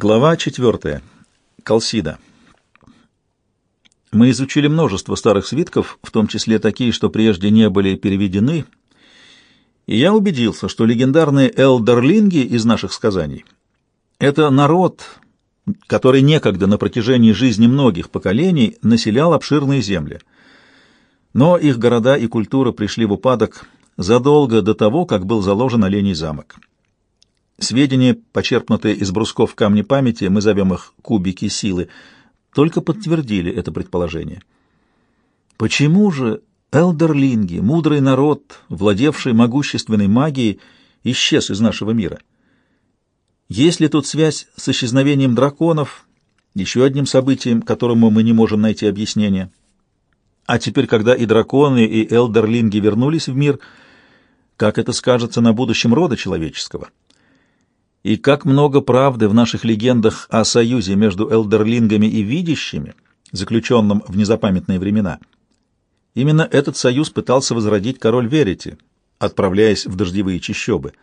Глава 4. Калсида. Мы изучили множество старых свитков, в том числе такие, что прежде не были переведены, и я убедился, что легендарные элдерлинги из наших сказаний — это народ, который некогда на протяжении жизни многих поколений населял обширные земли. Но их города и культура пришли в упадок задолго до того, как был заложен Оленей замок. Сведения, почерпнутые из брусков камня памяти, мы зовем их кубики силы, только подтвердили это предположение. Почему же элдерлинги, мудрый народ, владевший могущественной магией, исчез из нашего мира? Есть ли тут связь с исчезновением драконов, еще одним событием, которому мы не можем найти объяснение? А теперь, когда и драконы, и элдерлинги вернулись в мир, как это скажется на будущем рода человеческого? И как много правды в наших легендах о союзе между элдерлингами и видящими, заключенном в незапамятные времена. Именно этот союз пытался возродить король Верити, отправляясь в дождевые чащобы.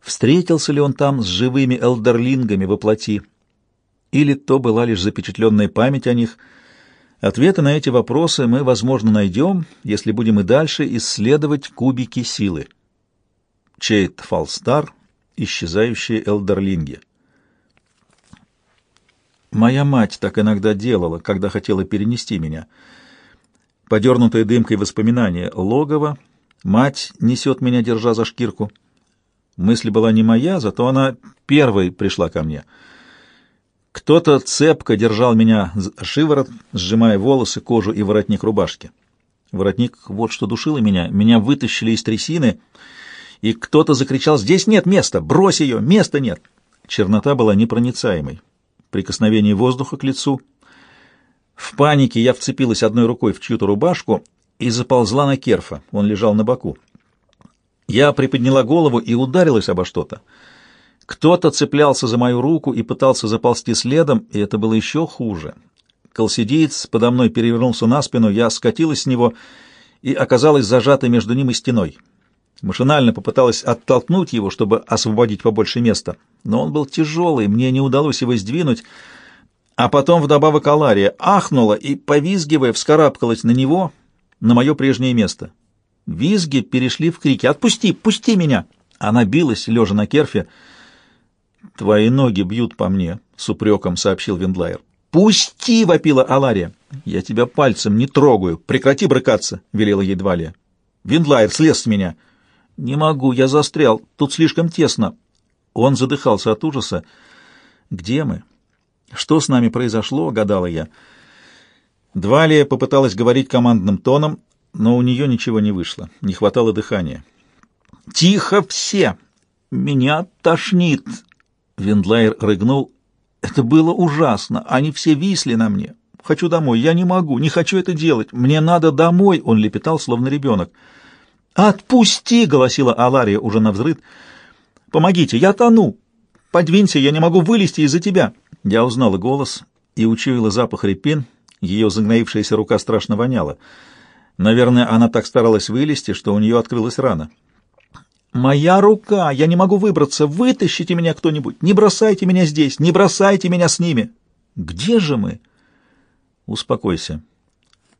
Встретился ли он там с живыми элдерлингами во плоти? Или то была лишь запечатленная память о них? Ответы на эти вопросы мы, возможно, найдем, если будем и дальше исследовать кубики силы. Чейт Фалстар исчезающие элдерлинги. Моя мать так иногда делала, когда хотела перенести меня. Подернутая дымкой воспоминания логово, мать несет меня, держа за шкирку. Мысль была не моя, зато она первой пришла ко мне. Кто-то цепко держал меня за шиворот, сжимая волосы, кожу и воротник рубашки. Воротник вот что душило меня. Меня вытащили из трясины — и кто-то закричал «Здесь нет места! Брось ее! Места нет!» Чернота была непроницаемой. Прикосновение воздуха к лицу. В панике я вцепилась одной рукой в чью-то рубашку и заползла на керфа. Он лежал на боку. Я приподняла голову и ударилась обо что-то. Кто-то цеплялся за мою руку и пытался заползти следом, и это было еще хуже. Колсидиец подо мной перевернулся на спину, я скатилась с него и оказалась зажатой между ним и стеной. Машинально попыталась оттолкнуть его, чтобы освободить побольше места, но он был тяжелый, мне не удалось его сдвинуть, а потом вдобавок Алария ахнула и, повизгивая, вскарабкалась на него, на мое прежнее место. Визги перешли в крики «Отпусти! Пусти меня!» Она билась, лежа на керфе. «Твои ноги бьют по мне», — с упреком сообщил Виндлайер. «Пусти!» — вопила Алария. «Я тебя пальцем не трогаю. Прекрати брыкаться!» — велела ей Двалия. «Виндлайер, слез с меня!» «Не могу, я застрял. Тут слишком тесно». Он задыхался от ужаса. «Где мы? Что с нами произошло?» — гадала я. Двалия попыталась говорить командным тоном, но у нее ничего не вышло. Не хватало дыхания. «Тихо все! Меня тошнит!» Вендлайер рыгнул. «Это было ужасно. Они все висли на мне. Хочу домой. Я не могу. Не хочу это делать. Мне надо домой!» Он лепетал, словно ребенок. «Отпусти!» — голосила Алария уже на взрыв. «Помогите, я тону! Подвинься, я не могу вылезти из-за тебя!» Я узнала голос и учуяла запах репин. Ее загноившаяся рука страшно воняла. Наверное, она так старалась вылезти, что у нее открылась рана. «Моя рука! Я не могу выбраться! Вытащите меня кто-нибудь! Не бросайте меня здесь! Не бросайте меня с ними!» «Где же мы?» «Успокойся.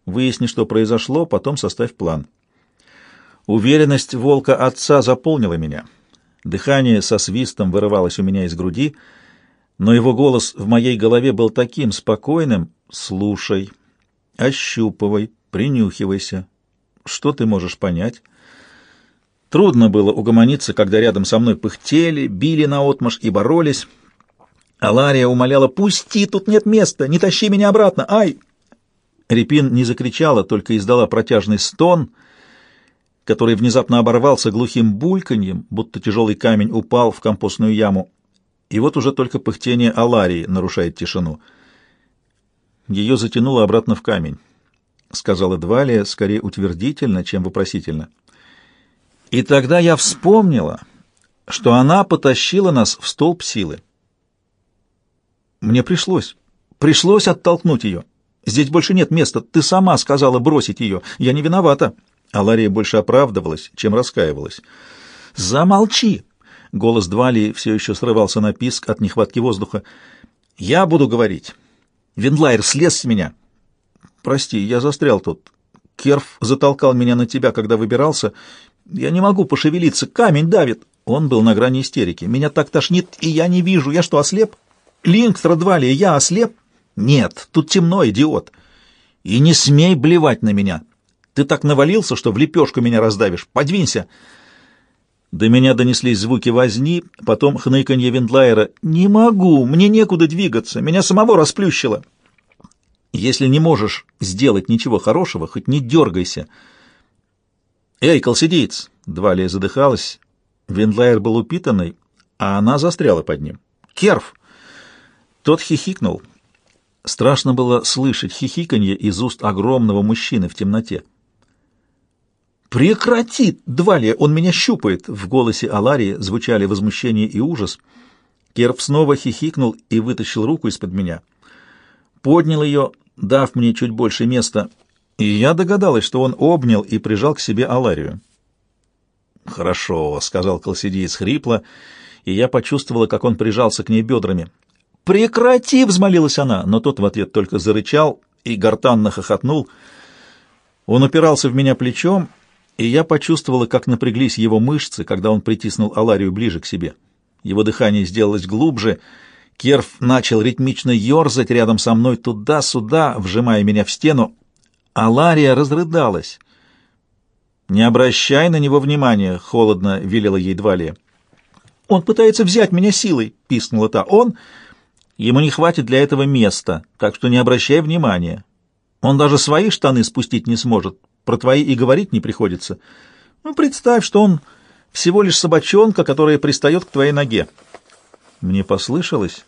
Выясни, что произошло, потом составь план». Уверенность волка отца заполнила меня. Дыхание со свистом вырывалось у меня из груди, но его голос в моей голове был таким спокойным. «Слушай, ощупывай, принюхивайся. Что ты можешь понять?» Трудно было угомониться, когда рядом со мной пыхтели, били наотмашь и боролись. Алария умоляла «Пусти, тут нет места, не тащи меня обратно, ай!» Репин не закричала, только издала протяжный стон — который внезапно оборвался глухим бульканьем, будто тяжелый камень упал в компостную яму. И вот уже только пыхтение Аларии нарушает тишину. Ее затянуло обратно в камень, — сказала Двалия, скорее утвердительно, чем вопросительно. И тогда я вспомнила, что она потащила нас в столб силы. Мне пришлось, пришлось оттолкнуть ее. Здесь больше нет места. Ты сама сказала бросить ее. Я не виновата. Алария больше оправдывалась, чем раскаивалась. «Замолчи! Голос Двали все еще срывался на писк от нехватки воздуха. «Я буду говорить. Виндлайер слез с меня». «Прости, я застрял тут. Керф затолкал меня на тебя, когда выбирался. Я не могу пошевелиться, камень давит». Он был на грани истерики. «Меня так тошнит, и я не вижу. Я что, ослеп?» «Лингстра Двали, я ослеп?» «Нет, тут темно, идиот. И не смей блевать на меня. Ты так навалился, что в лепешку меня раздавишь. Подвинься!» До меня донеслись звуки возни, потом хныканье Виндлайера. «Не могу, мне некуда двигаться, меня самого расплющило». «Если не можешь сделать ничего хорошего, хоть не дергайся». «Эй, колсидиец!» — Двалия задыхалась. Виндлайер был упитанный, а она застряла под ним. «Керф!» Тот хихикнул. Страшно было слышать хихиканье из уст огромного мужчины в темноте. «Прекрати, Двалия, он меня щупает!» В голосе Аларии звучали возмущение и ужас. Керф снова хихикнул и вытащил руку из-под меня. Поднял ее, дав мне чуть больше места, и я догадалась, что он обнял и прижал к себе Аларию. «Хорошо», — сказал Колсидиец хрипло, и я почувствовала, как он прижался к ней бедрами. «Прекрати!» — взмолилась она, но тот в ответ только зарычал и гортанно хохотнул. Он упирался в меня плечом, и я почувствовала, как напряглись его мышцы, когда он притиснул Аларию ближе к себе. Его дыхание сделалось глубже, Керф начал ритмично ерзать рядом со мной туда-сюда, вжимая меня в стену. Алария разрыдалась. «Не обращай на него внимания», — холодно велела ей Двалия. «Он пытается взять меня силой», — пискнула та. «Он...» «Ему не хватит для этого места, так что не обращай внимания. Он даже свои штаны спустить не сможет, про твои и говорить не приходится. Ну, представь, что он всего лишь собачонка, которая пристает к твоей ноге». Мне послышалось,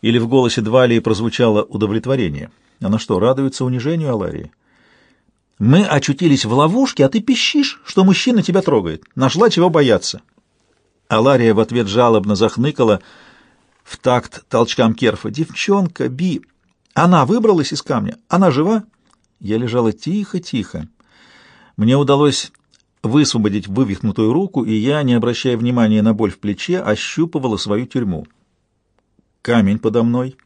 или в голосе Двалии прозвучало удовлетворение. Она что, радуется унижению Аларии? Мы очутились в ловушке, а ты пищишь, что мужчина тебя трогает. Нашла чего бояться. Алария в ответ жалобно захныкала в такт толчкам Керфа. «Девчонка, Би! Она выбралась из камня? Она жива?» Я лежала тихо-тихо. Мне удалось высвободить вывихнутую руку, и я, не обращая внимания на боль в плече, ощупывала свою тюрьму. Камень подо мной.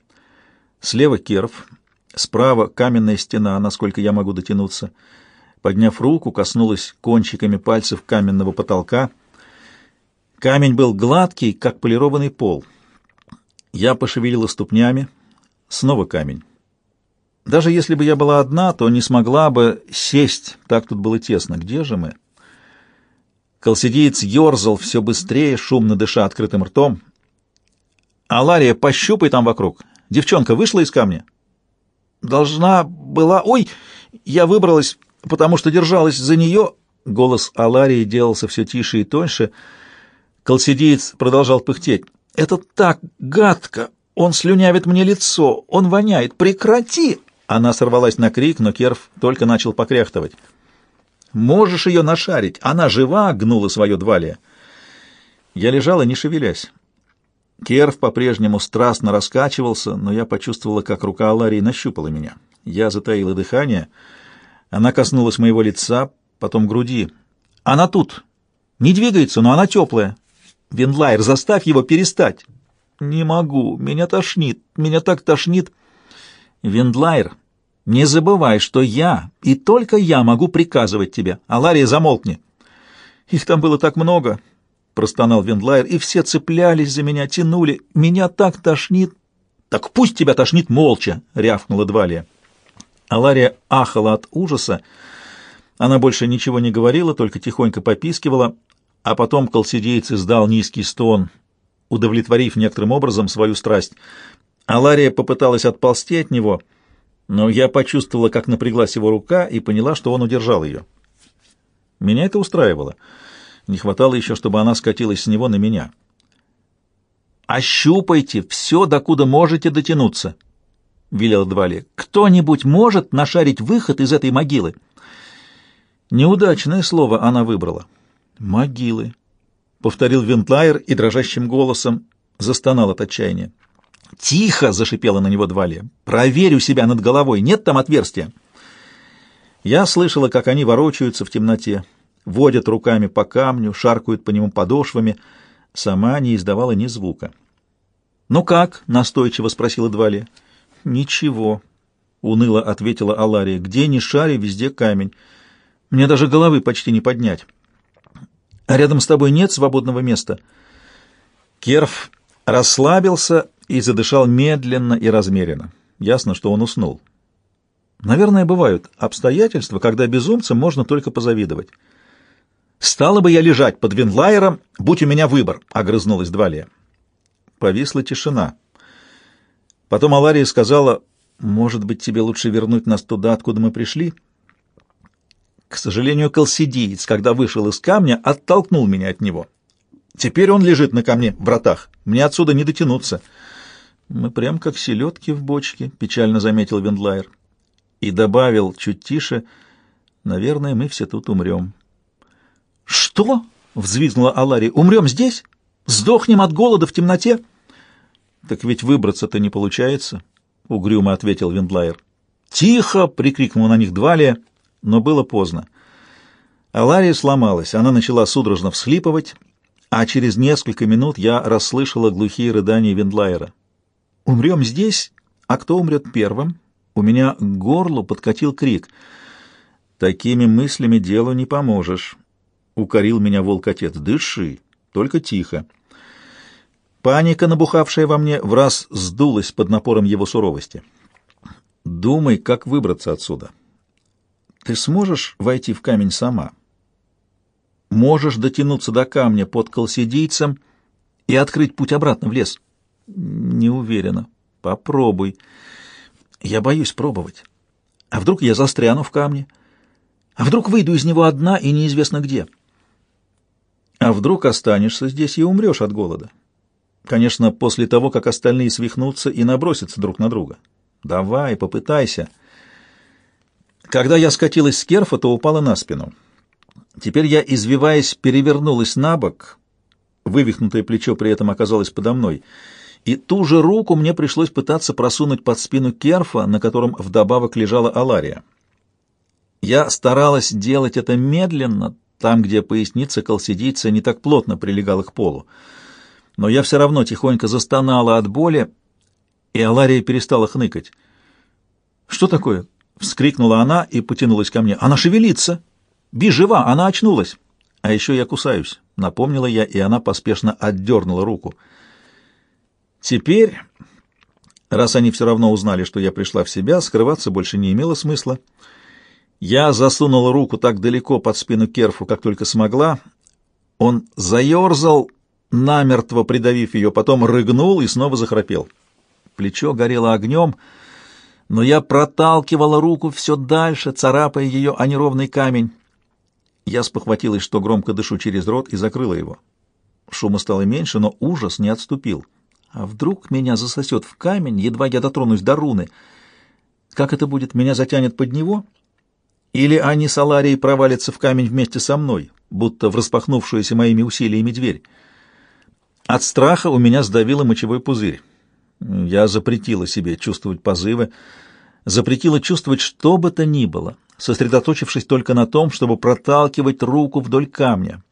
Слева Керф, Справа каменная стена, насколько я могу дотянуться. Подняв руку, коснулась кончиками пальцев каменного потолка. Камень был гладкий, как полированный пол. Я пошевелила ступнями. Снова камень. Даже если бы я была одна, то не смогла бы сесть, так тут было тесно. Где же мы? Колсидиец ерзал все быстрее, шумно дыша открытым ртом. «Алария, пощупай там вокруг. Девчонка вышла из камня?» должна была... Ой, я выбралась, потому что держалась за нее. Голос Аларии делался все тише и тоньше. Колсидиец продолжал пыхтеть. Это так гадко! Он слюнявит мне лицо, он воняет. Прекрати! Она сорвалась на крик, но Керф только начал покряхтывать. «Можешь ее нашарить! Она жива!» — гнула свое двалие. Я лежала, не шевелясь. Керв по-прежнему страстно раскачивался, но я почувствовала, как рука Аларии нащупала меня. Я затаила дыхание. Она коснулась моего лица, потом груди. «Она тут! Не двигается, но она теплая! Винлайер, заставь его перестать!» «Не могу! Меня тошнит! Меня так тошнит!» «Виндлайер, не забывай, что я, и только я могу приказывать тебе. Алария, замолкни!» «Их там было так много!» простонал Вендлайер, и все цеплялись за меня, тянули. Меня так тошнит. Так пусть тебя тошнит молча, рявкнула Двалия. Алария ахала от ужаса. Она больше ничего не говорила, только тихонько попискивала, а потом колсидейц издал низкий стон, удовлетворив некоторым образом свою страсть. Алария попыталась отползти от него, но я почувствовала, как напряглась его рука, и поняла, что он удержал ее. Меня это устраивало. Не хватало еще, чтобы она скатилась с него на меня. «Ощупайте все, докуда можете дотянуться», — велел Двали. «Кто-нибудь может нашарить выход из этой могилы?» Неудачное слово она выбрала. «Могилы», — повторил Винтлайер и дрожащим голосом застонал от отчаяния. «Тихо!» — зашипела на него Двали. «Проверь у себя над головой, нет там отверстия?» Я слышала, как они ворочаются в темноте, водят руками по камню, шаркают по нему подошвами. Сама не издавала ни звука. «Ну как?» — настойчиво спросила Двали. «Ничего», — уныло ответила Алария. «Где ни шари, везде камень. Мне даже головы почти не поднять. А рядом с тобой нет свободного места?» Керф расслабился и задышал медленно и размеренно. Ясно, что он уснул. Наверное, бывают обстоятельства, когда безумцам можно только позавидовать. «Стала бы я лежать под Винлайером, будь у меня выбор», — огрызнулась Двалия. Повисла тишина. Потом Алария сказала, «Может быть, тебе лучше вернуть нас туда, откуда мы пришли?» К сожалению, колсидиец, когда вышел из камня, оттолкнул меня от него. Теперь он лежит на камне в вратах. Мне отсюда не дотянуться. Мы прям как селедки в бочке, — печально заметил Вендлайер. И добавил чуть тише, наверное, мы все тут умрем. Что? — взвизгнула Алари. Умрем здесь? Сдохнем от голода в темноте? Так ведь выбраться-то не получается, — угрюмо ответил Вендлайер. Тихо! — прикрикнул на них Двалия, но было поздно. Алария сломалась, она начала судорожно всхлипывать, а через несколько минут я расслышала глухие рыдания Вендлайера. «Умрем здесь, а кто умрет первым?» У меня к горлу подкатил крик. «Такими мыслями делу не поможешь», — укорил меня волк-отец. «Дыши, только тихо». Паника, набухавшая во мне, в раз сдулась под напором его суровости. «Думай, как выбраться отсюда. Ты сможешь войти в камень сама?» можешь дотянуться до камня под колсидийцем и открыть путь обратно в лес? Не уверена. Попробуй. Я боюсь пробовать. А вдруг я застряну в камне? А вдруг выйду из него одна и неизвестно где? А вдруг останешься здесь и умрешь от голода? Конечно, после того, как остальные свихнутся и набросятся друг на друга. Давай, попытайся. Когда я скатилась с керфа, то упала на спину. Теперь я, извиваясь, перевернулась на бок, вывихнутое плечо при этом оказалось подо мной, и ту же руку мне пришлось пытаться просунуть под спину керфа, на котором вдобавок лежала Алария. Я старалась делать это медленно, там, где поясница колсидийца не так плотно прилегала к полу. Но я все равно тихонько застонала от боли, и Алария перестала хныкать. «Что такое?» — вскрикнула она и потянулась ко мне. «Она шевелится!» Би жива, она очнулась. А еще я кусаюсь, напомнила я, и она поспешно отдернула руку. Теперь, раз они все равно узнали, что я пришла в себя, скрываться больше не имело смысла. Я засунула руку так далеко под спину Керфу, как только смогла. Он заерзал, намертво придавив ее, потом рыгнул и снова захрапел. Плечо горело огнем, но я проталкивала руку все дальше, царапая ее о неровный камень. Я спохватилась, что громко дышу через рот, и закрыла его. Шума стало меньше, но ужас не отступил. А вдруг меня засосет в камень, едва я дотронусь до руны? Как это будет? Меня затянет под него? Или они с Аларией провалятся в камень вместе со мной, будто в распахнувшуюся моими усилиями дверь? От страха у меня сдавило мочевой пузырь. Я запретила себе чувствовать позывы, запретила чувствовать что бы то ни было — сосредоточившись только на том, чтобы проталкивать руку вдоль камня.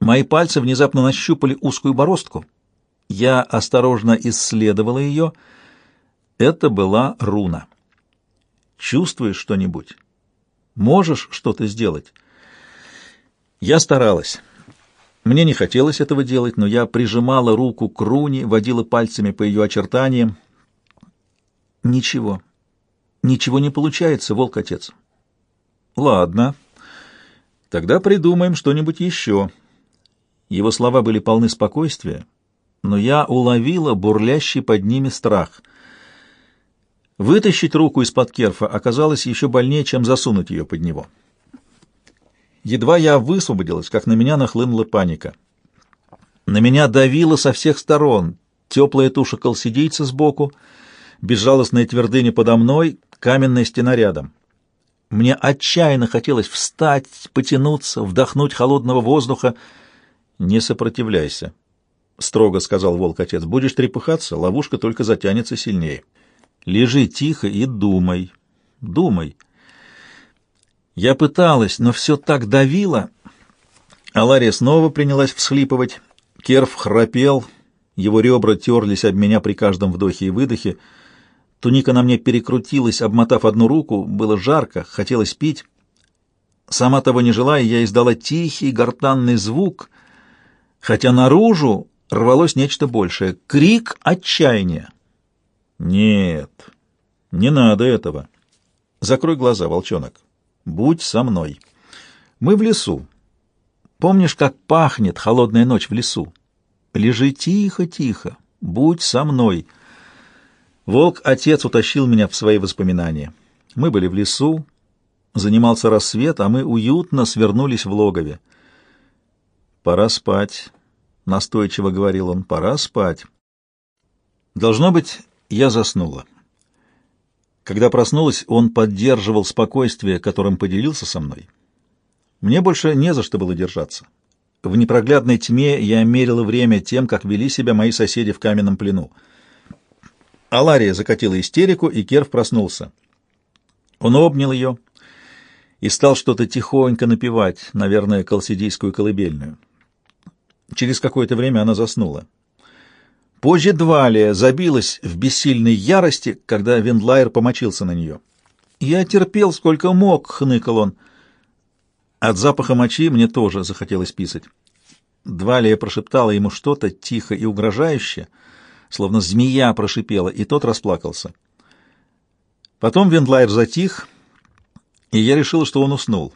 Мои пальцы внезапно нащупали узкую бороздку. Я осторожно исследовала ее. Это была руна. Чувствуешь что-нибудь? Можешь что-то сделать? Я старалась. Мне не хотелось этого делать, но я прижимала руку к руне, водила пальцами по ее очертаниям. Ничего. Ничего не получается, волк-отец. Ладно. Тогда придумаем что-нибудь еще. Его слова были полны спокойствия, но я уловила бурлящий под ними страх. Вытащить руку из-под керфа оказалось еще больнее, чем засунуть ее под него. Едва я высвободилась, как на меня нахлынула паника. На меня давило со всех сторон. Теплая туша колсидийца сбоку, безжалостная твердыня подо мной, каменная стена рядом. Мне отчаянно хотелось встать, потянуться, вдохнуть холодного воздуха. «Не сопротивляйся», — строго сказал волк-отец. «Будешь трепыхаться, ловушка только затянется сильнее. Лежи тихо и думай, думай». Я пыталась, но все так давило. Алария снова принялась всхлипывать. Керф храпел, его ребра терлись об меня при каждом вдохе и выдохе. Туника на мне перекрутилась, обмотав одну руку, было жарко, хотелось пить. Сама того не желая, я издала тихий гортанный звук, хотя наружу рвалось нечто большее — крик отчаяния. «Нет, не надо этого. Закрой глаза, волчонок. Будь со мной. Мы в лесу. Помнишь, как пахнет холодная ночь в лесу? Лежи тихо-тихо, будь со мной». Волк-отец утащил меня в свои воспоминания. Мы были в лесу, занимался рассвет, а мы уютно свернулись в логове. «Пора спать», — настойчиво говорил он, — «пора спать». Должно быть, я заснула. Когда проснулась, он поддерживал спокойствие, которым поделился со мной. Мне больше не за что было держаться. В непроглядной тьме я мерила время тем, как вели себя мои соседи в каменном плену. Алария закатила истерику, и Керв проснулся. Он обнял ее и стал что-то тихонько напевать, наверное, колсидийскую колыбельную. Через какое-то время она заснула. Позже Двалия забилась в бессильной ярости, когда Вендлайер помочился на нее. «Я терпел, сколько мог», — хныкал он. От запаха мочи мне тоже захотелось писать. Двалия прошептала ему что-то тихо и угрожающе, словно змея прошипела, и тот расплакался. Потом Вендлайер затих, и я решил, что он уснул.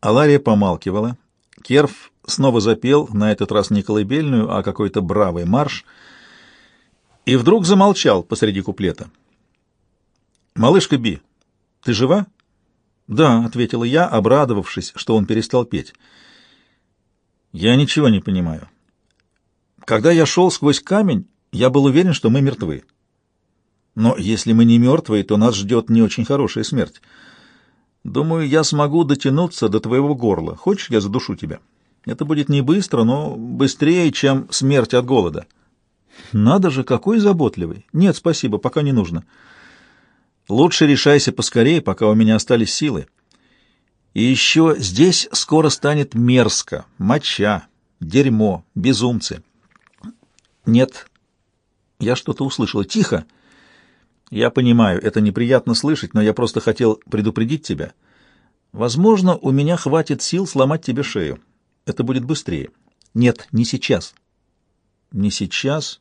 Алария помалкивала. Керф снова запел, на этот раз не колыбельную, а какой-то бравый марш, и вдруг замолчал посреди куплета. «Малышка Би, ты жива?» «Да», — ответила я, обрадовавшись, что он перестал петь. «Я ничего не понимаю. Когда я шел сквозь камень, я был уверен, что мы мертвы. Но если мы не мертвые, то нас ждет не очень хорошая смерть. Думаю, я смогу дотянуться до твоего горла. Хочешь, я задушу тебя?» Это будет не быстро, но быстрее, чем смерть от голода. Надо же, какой заботливый. Нет, спасибо, пока не нужно. Лучше решайся поскорее, пока у меня остались силы. И еще здесь скоро станет мерзко, моча, дерьмо, безумцы. Нет, я что-то услышала. Тихо! Я понимаю, это неприятно слышать, но я просто хотел предупредить тебя. Возможно, у меня хватит сил сломать тебе шею. Это будет быстрее. Нет, не сейчас. Не сейчас?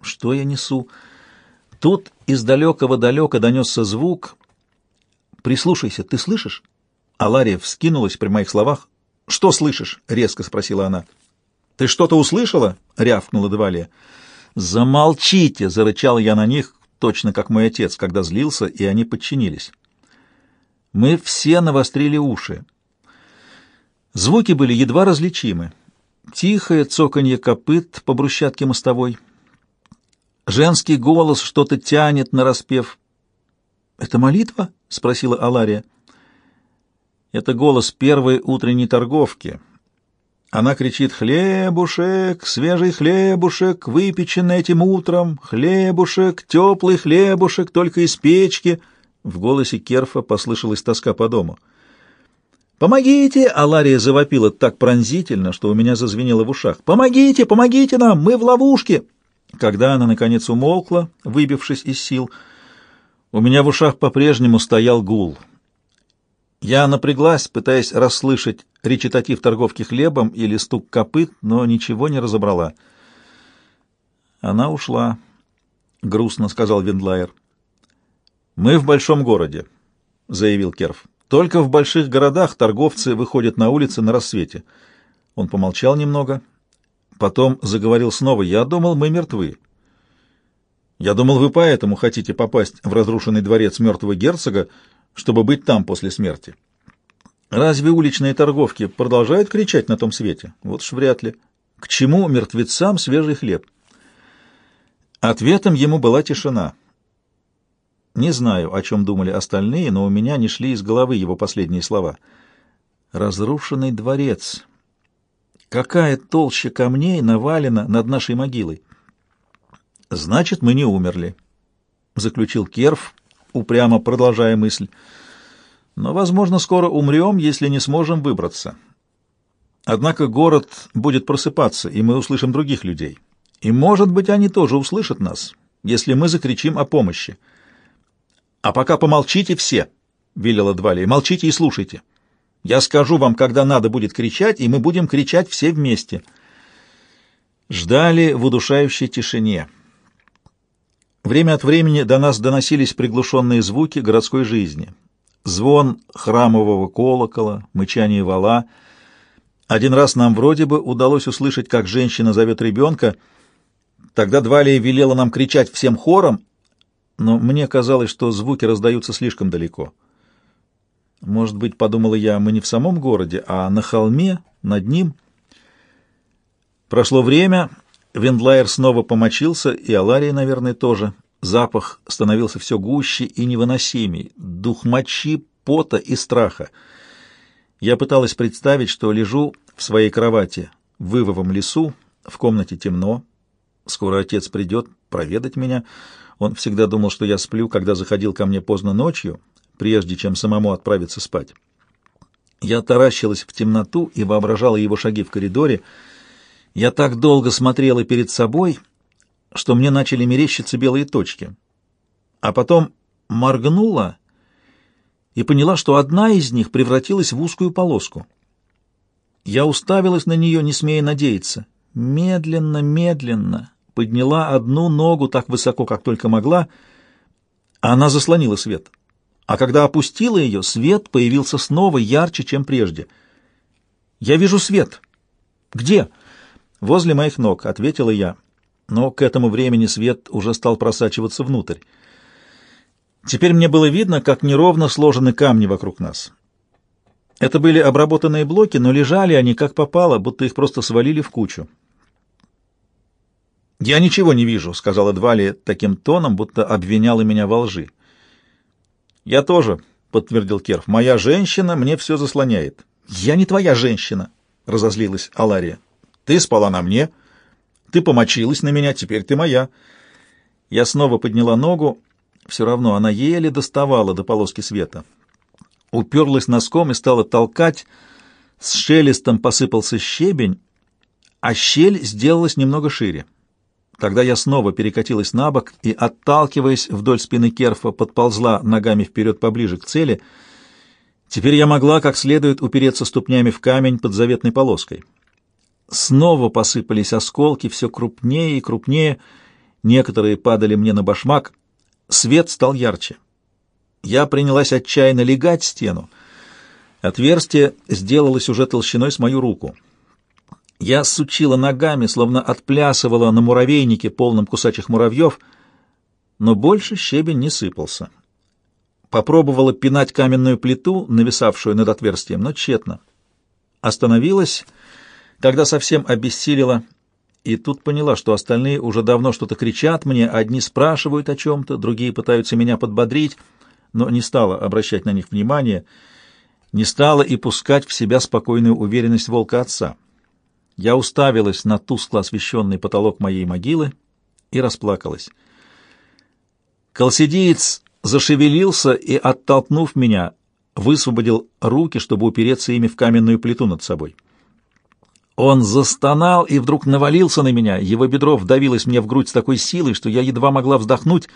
Что я несу? Тут из далекого-далека донесся звук. Прислушайся, ты слышишь? Алария вскинулась при моих словах. «Что слышишь?» — резко спросила она. «Ты что-то услышала?» — рявкнула Девалия. «Замолчите!» — зарычал я на них, точно как мой отец, когда злился, и они подчинились. Мы все навострили уши. Звуки были едва различимы. Тихое цоканье копыт по брусчатке мостовой. Женский голос что-то тянет на распев. «Это молитва?» — спросила Алария. «Это голос первой утренней торговки». Она кричит «Хлебушек, свежий хлебушек, выпеченный этим утром, хлебушек, теплый хлебушек, только из печки». В голосе Керфа послышалась тоска по дому. «Помогите!» — Алария завопила так пронзительно, что у меня зазвенело в ушах. «Помогите! Помогите нам! Мы в ловушке!» Когда она, наконец, умолкла, выбившись из сил, у меня в ушах по-прежнему стоял гул. Я напряглась, пытаясь расслышать речитатив торговки хлебом или стук копыт, но ничего не разобрала. «Она ушла», — грустно сказал Вендлайер. «Мы в большом городе», — заявил Керф. Только в больших городах торговцы выходят на улицы на рассвете. Он помолчал немного, потом заговорил снова. «Я думал, мы мертвы. Я думал, вы поэтому хотите попасть в разрушенный дворец мертвого герцога, чтобы быть там после смерти. Разве уличные торговки продолжают кричать на том свете? Вот ж вряд ли. К чему мертвецам свежий хлеб?» Ответом ему была тишина. Не знаю, о чем думали остальные, но у меня не шли из головы его последние слова. «Разрушенный дворец. Какая толща камней навалена над нашей могилой!» «Значит, мы не умерли», — заключил Керф, упрямо продолжая мысль. «Но, возможно, скоро умрем, если не сможем выбраться. Однако город будет просыпаться, и мы услышим других людей. И, может быть, они тоже услышат нас, если мы закричим о помощи. А пока помолчите все, — велела Двалия, — молчите и слушайте. Я скажу вам, когда надо будет кричать, и мы будем кричать все вместе. Ждали в удушающей тишине. Время от времени до нас доносились приглушенные звуки городской жизни. Звон храмового колокола, мычание вала. Один раз нам вроде бы удалось услышать, как женщина зовет ребенка. Тогда Двалия велела нам кричать всем хором, но мне казалось, что звуки раздаются слишком далеко. Может быть, подумала я, мы не в самом городе, а на холме, над ним. Прошло время, Вендлайер снова помочился, и Алария, наверное, тоже. Запах становился все гуще и невыносимей, дух мочи, пота и страха. Я пыталась представить, что лежу в своей кровати в вывовом лесу, в комнате темно. Скоро отец придет проведать меня. Он всегда думал, что я сплю, когда заходил ко мне поздно ночью, прежде чем самому отправиться спать. Я таращилась в темноту и воображала его шаги в коридоре. Я так долго смотрела перед собой, что мне начали мерещиться белые точки. А потом моргнула и поняла, что одна из них превратилась в узкую полоску. Я уставилась на нее, не смея надеяться. Медленно, медленно подняла одну ногу так высоко, как только могла, она заслонила свет а когда опустила ее, свет появился снова ярче, чем прежде. «Я вижу свет». «Где?» «Возле моих ног», — ответила я. Но к этому времени свет уже стал просачиваться внутрь. Теперь мне было видно, как неровно сложены камни вокруг нас. Это были обработанные блоки, но лежали они как попало, будто их просто свалили в кучу. «Я ничего не вижу», — сказала Двали таким тоном, будто обвиняла меня во лжи. «Я тоже», — подтвердил Керф. «Моя женщина мне все заслоняет». «Я не твоя женщина», — разозлилась Алария. «Ты спала на мне, ты помочилась на меня, теперь ты моя». Я снова подняла ногу, все равно она еле доставала до полоски света. Уперлась носком и стала толкать, с шелестом посыпался щебень, а щель сделалась немного шире. Тогда я снова перекатилась на бок и, отталкиваясь вдоль спины Керфа, подползла ногами вперед поближе к цели. Теперь я могла как следует упереться ступнями в камень под заветной полоской. Снова посыпались осколки, все крупнее и крупнее. Некоторые падали мне на башмак. Свет стал ярче. Я принялась отчаянно легать стену. Отверстие сделалось уже толщиной с мою руку. Я сучила ногами, словно отплясывала на муравейнике, полном кусачих муравьев, но больше щебень не сыпался. Попробовала пинать каменную плиту, нависавшую над отверстием, но тщетно. Остановилась, когда совсем обессилила, и тут поняла, что остальные уже давно что-то кричат мне, одни спрашивают о чем-то, другие пытаются меня подбодрить, но не стала обращать на них внимания, не стала и пускать в себя спокойную уверенность волка отца. Я уставилась на тускло освещенный потолок моей могилы и расплакалась. Колсидиец зашевелился и, оттолкнув меня, высвободил руки, чтобы упереться ими в каменную плиту над собой. Он застонал и вдруг навалился на меня. Его бедро вдавилось мне в грудь с такой силой, что я едва могла вздохнуть.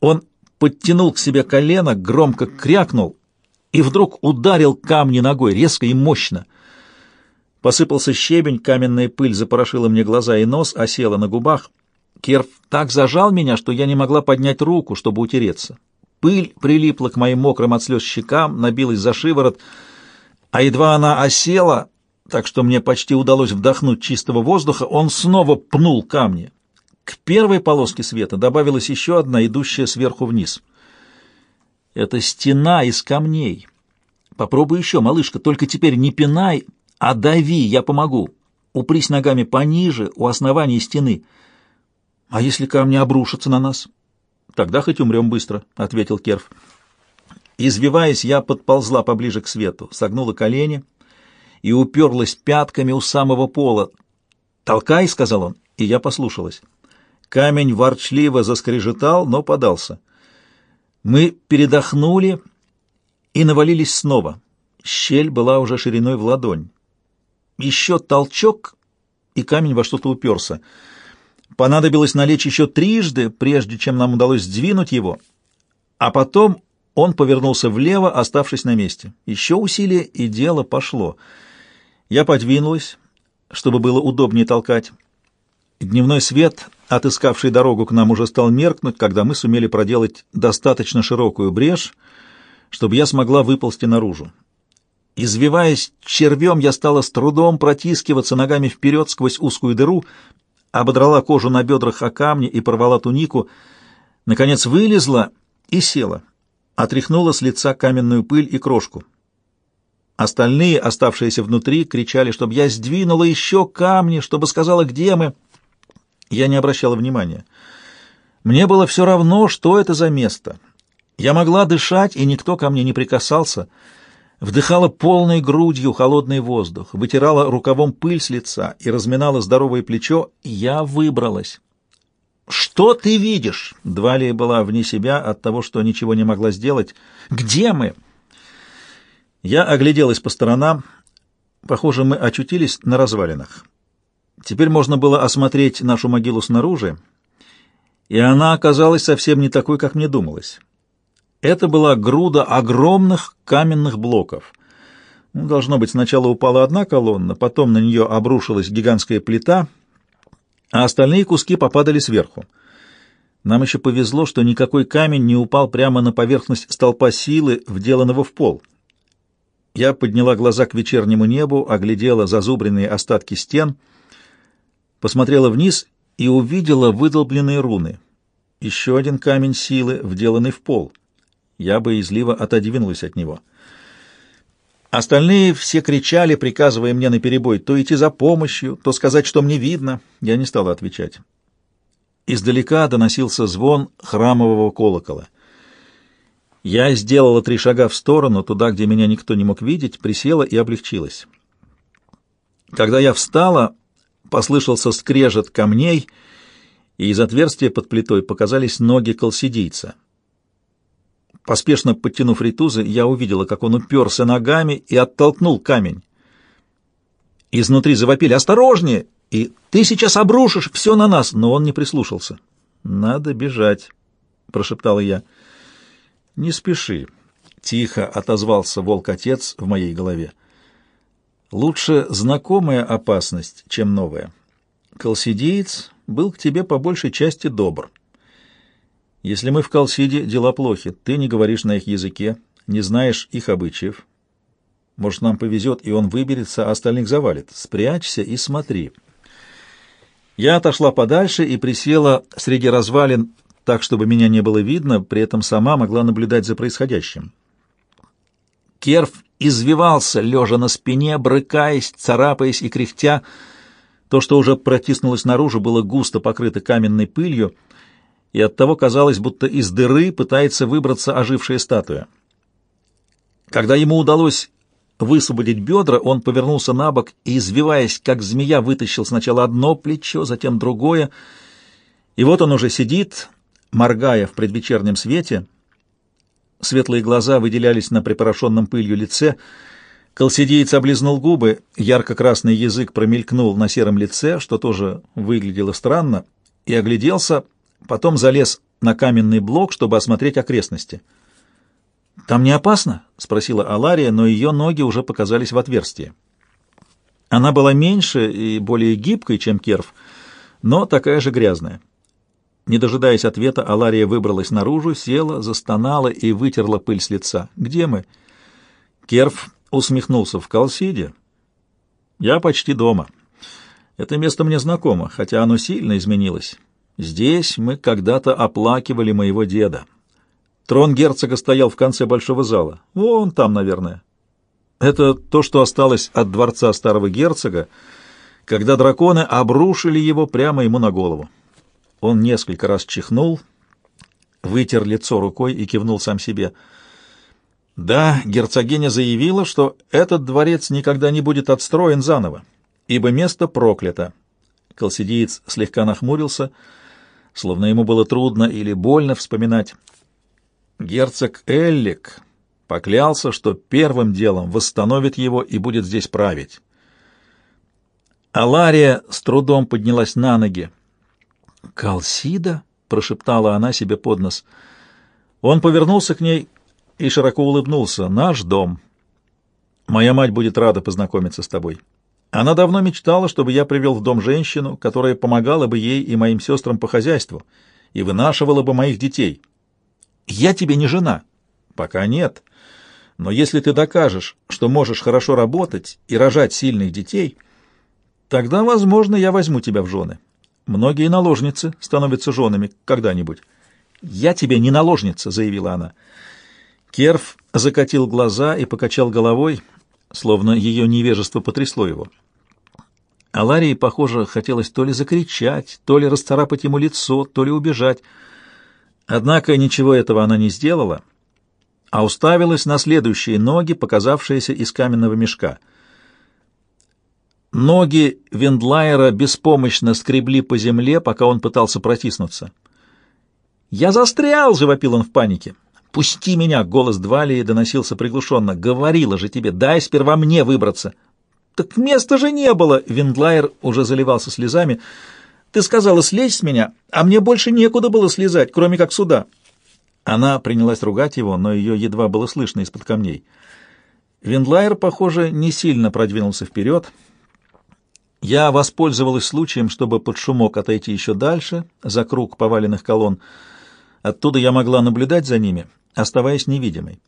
Он подтянул к себе колено, громко крякнул и вдруг ударил камни ногой резко и мощно — Посыпался щебень, каменная пыль запорошила мне глаза и нос, осела на губах. Керф так зажал меня, что я не могла поднять руку, чтобы утереться. Пыль прилипла к моим мокрым от слез щекам, набилась за шиворот, а едва она осела, так что мне почти удалось вдохнуть чистого воздуха, он снова пнул камни. К первой полоске света добавилась еще одна, идущая сверху вниз. Это стена из камней. Попробуй еще, малышка, только теперь не пинай, а дави, я помогу. Упрись ногами пониже, у основания стены. А если камни обрушатся на нас? Тогда хоть умрем быстро, — ответил Керф. Извиваясь, я подползла поближе к свету, согнула колени и уперлась пятками у самого пола. «Толкай!» — сказал он, и я послушалась. Камень ворчливо заскрежетал, но подался. Мы передохнули и навалились снова. Щель была уже шириной в ладонь. Еще толчок, и камень во что-то уперся. Понадобилось налечь еще трижды, прежде чем нам удалось сдвинуть его, а потом он повернулся влево, оставшись на месте. Еще усилие, и дело пошло. Я подвинулась, чтобы было удобнее толкать. Дневной свет, отыскавший дорогу к нам, уже стал меркнуть, когда мы сумели проделать достаточно широкую брешь, чтобы я смогла выползти наружу. Извиваясь червем, я стала с трудом протискиваться ногами вперед сквозь узкую дыру, ободрала кожу на бедрах о камни и порвала тунику, наконец вылезла и села, отряхнула с лица каменную пыль и крошку. Остальные, оставшиеся внутри, кричали, чтобы я сдвинула еще камни, чтобы сказала, где мы. Я не обращала внимания. Мне было все равно, что это за место. Я могла дышать, и никто ко мне не прикасался — вдыхала полной грудью холодный воздух, вытирала рукавом пыль с лица и разминала здоровое плечо, я выбралась. «Что ты видишь?» Двалия была вне себя от того, что ничего не могла сделать. «Где мы?» Я огляделась по сторонам. Похоже, мы очутились на развалинах. Теперь можно было осмотреть нашу могилу снаружи, и она оказалась совсем не такой, как мне думалось. Это была груда огромных каменных блоков. Ну, должно быть, сначала упала одна колонна, потом на нее обрушилась гигантская плита, а остальные куски попадали сверху. Нам еще повезло, что никакой камень не упал прямо на поверхность столпа силы, вделанного в пол. Я подняла глаза к вечернему небу, оглядела зазубренные остатки стен, посмотрела вниз и увидела выдолбленные руны. Еще один камень силы, вделанный в пол — я боязливо отодвинулась от него. Остальные все кричали, приказывая мне наперебой то идти за помощью, то сказать, что мне видно. Я не стала отвечать. Издалека доносился звон храмового колокола. Я сделала три шага в сторону, туда, где меня никто не мог видеть, присела и облегчилась. Когда я встала, послышался скрежет камней, и из отверстия под плитой показались ноги колсидийца — Поспешно подтянув ритузы, я увидела, как он уперся ногами и оттолкнул камень. Изнутри завопили «Осторожнее!» и «Ты сейчас обрушишь все на нас!» Но он не прислушался. «Надо бежать», — прошептала я. «Не спеши», — тихо отозвался волк-отец в моей голове. «Лучше знакомая опасность, чем новая. Колсидиец был к тебе по большей части добр. Если мы в Калсиде, дела плохи. Ты не говоришь на их языке, не знаешь их обычаев. Может, нам повезет, и он выберется, а остальных завалит. Спрячься и смотри. Я отошла подальше и присела среди развалин, так, чтобы меня не было видно, при этом сама могла наблюдать за происходящим. Керф извивался, лежа на спине, брыкаясь, царапаясь и кряхтя. То, что уже протиснулось наружу, было густо покрыто каменной пылью — и оттого казалось, будто из дыры пытается выбраться ожившая статуя. Когда ему удалось высвободить бедра, он повернулся на бок и, извиваясь, как змея, вытащил сначала одно плечо, затем другое, и вот он уже сидит, моргая в предвечернем свете. Светлые глаза выделялись на припорошенном пылью лице, Колсидеец облизнул губы, ярко-красный язык промелькнул на сером лице, что тоже выглядело странно, и огляделся — Потом залез на каменный блок, чтобы осмотреть окрестности. «Там не опасно?» — спросила Алария, но ее ноги уже показались в отверстии. Она была меньше и более гибкой, чем керф, но такая же грязная. Не дожидаясь ответа, Алария выбралась наружу, села, застонала и вытерла пыль с лица. «Где мы?» Керф усмехнулся в Калсиде. «Я почти дома. Это место мне знакомо, хотя оно сильно изменилось. Здесь мы когда-то оплакивали моего деда. Трон герцога стоял в конце большого зала. Вон там, наверное. Это то, что осталось от дворца старого герцога, когда драконы обрушили его прямо ему на голову. Он несколько раз чихнул, вытер лицо рукой и кивнул сам себе. Да, герцогиня заявила, что этот дворец никогда не будет отстроен заново, ибо место проклято. Колсидиец слегка нахмурился — словно ему было трудно или больно вспоминать. Герцог Эллик поклялся, что первым делом восстановит его и будет здесь править. Алария с трудом поднялась на ноги. «Калсида?» — прошептала она себе под нос. Он повернулся к ней и широко улыбнулся. «Наш дом. Моя мать будет рада познакомиться с тобой. Она давно мечтала, чтобы я привел в дом женщину, которая помогала бы ей и моим сестрам по хозяйству и вынашивала бы моих детей. Я тебе не жена. Пока нет. Но если ты докажешь, что можешь хорошо работать и рожать сильных детей, тогда, возможно, я возьму тебя в жены. Многие наложницы становятся женами когда-нибудь. «Я тебе не наложница», — заявила она. Керф закатил глаза и покачал головой, словно ее невежество потрясло его. А Ларии, похоже, хотелось то ли закричать, то ли расцарапать ему лицо, то ли убежать. Однако ничего этого она не сделала, а уставилась на следующие ноги, показавшиеся из каменного мешка. Ноги Вендлайера беспомощно скребли по земле, пока он пытался протиснуться. «Я застрял!» — завопил он в панике. «Пусти меня!» — голос Двалии доносился приглушенно. «Говорила же тебе, дай сперва мне выбраться!» «Так места же не было!» — Виндлайер уже заливался слезами. «Ты сказала, слезь с меня, а мне больше некуда было слезать, кроме как сюда!» Она принялась ругать его, но ее едва было слышно из-под камней. Виндлайер, похоже, не сильно продвинулся вперед. Я воспользовалась случаем, чтобы под шумок отойти еще дальше, за круг поваленных колонн. Оттуда я могла наблюдать за ними, оставаясь невидимой.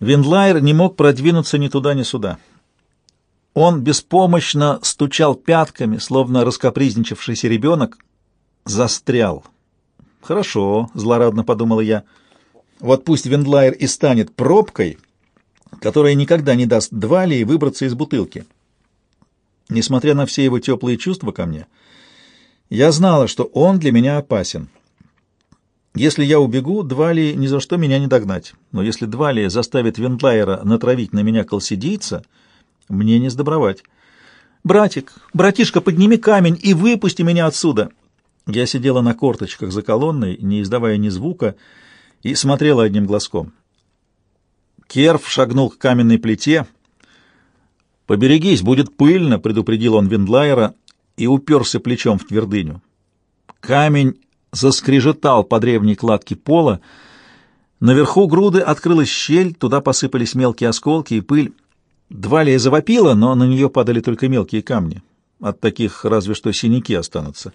Виндлайер не мог продвинуться ни туда, ни сюда. Он беспомощно стучал пятками, словно раскопризничавшийся ребенок, застрял. «Хорошо», — злорадно подумала я, — «вот пусть Вендлайер и станет пробкой, которая никогда не даст Двали выбраться из бутылки». Несмотря на все его теплые чувства ко мне, я знала, что он для меня опасен. Если я убегу, Двали ни за что меня не догнать. Но если Двали заставит Вендлайера натравить на меня колсидийца, мне не сдобровать. «Братик, братишка, подними камень и выпусти меня отсюда!» Я сидела на корточках за колонной, не издавая ни звука, и смотрела одним глазком. Керв шагнул к каменной плите. «Поберегись, будет пыльно», — предупредил он Вендлайера и уперся плечом в твердыню. Камень заскрежетал по древней кладке пола. Наверху груды открылась щель, туда посыпались мелкие осколки и пыль. Двалия завопила, но на нее падали только мелкие камни. От таких разве что синяки останутся.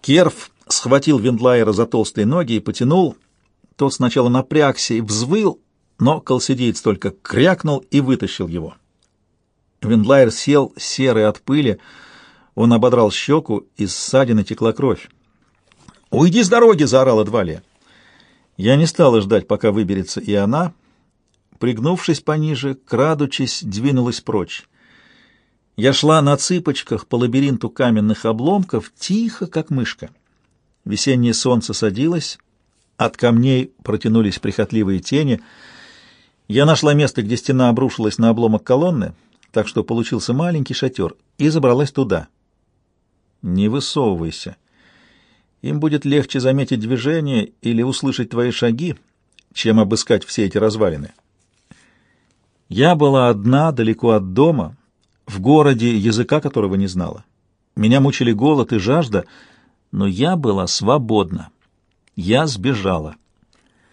Керф схватил Вендлайера за толстые ноги и потянул. Тот сначала напрягся и взвыл, но колсидеец только крякнул и вытащил его. Вендлайер сел, серый от пыли. Он ободрал щеку, из ссадины текла кровь. «Уйди с дороги!» — заорала Двалия. Я не стала ждать, пока выберется и она. Пригнувшись пониже, крадучись, двинулась прочь. Я шла на цыпочках по лабиринту каменных обломков, тихо, как мышка. Весеннее солнце садилось, от камней протянулись прихотливые тени. Я нашла место, где стена обрушилась на обломок колонны, так что получился маленький шатер, и забралась туда. «Не высовывайся», им будет легче заметить движение или услышать твои шаги, чем обыскать все эти развалины. Я была одна, далеко от дома, в городе, языка которого не знала. Меня мучили голод и жажда, но я была свободна. Я сбежала.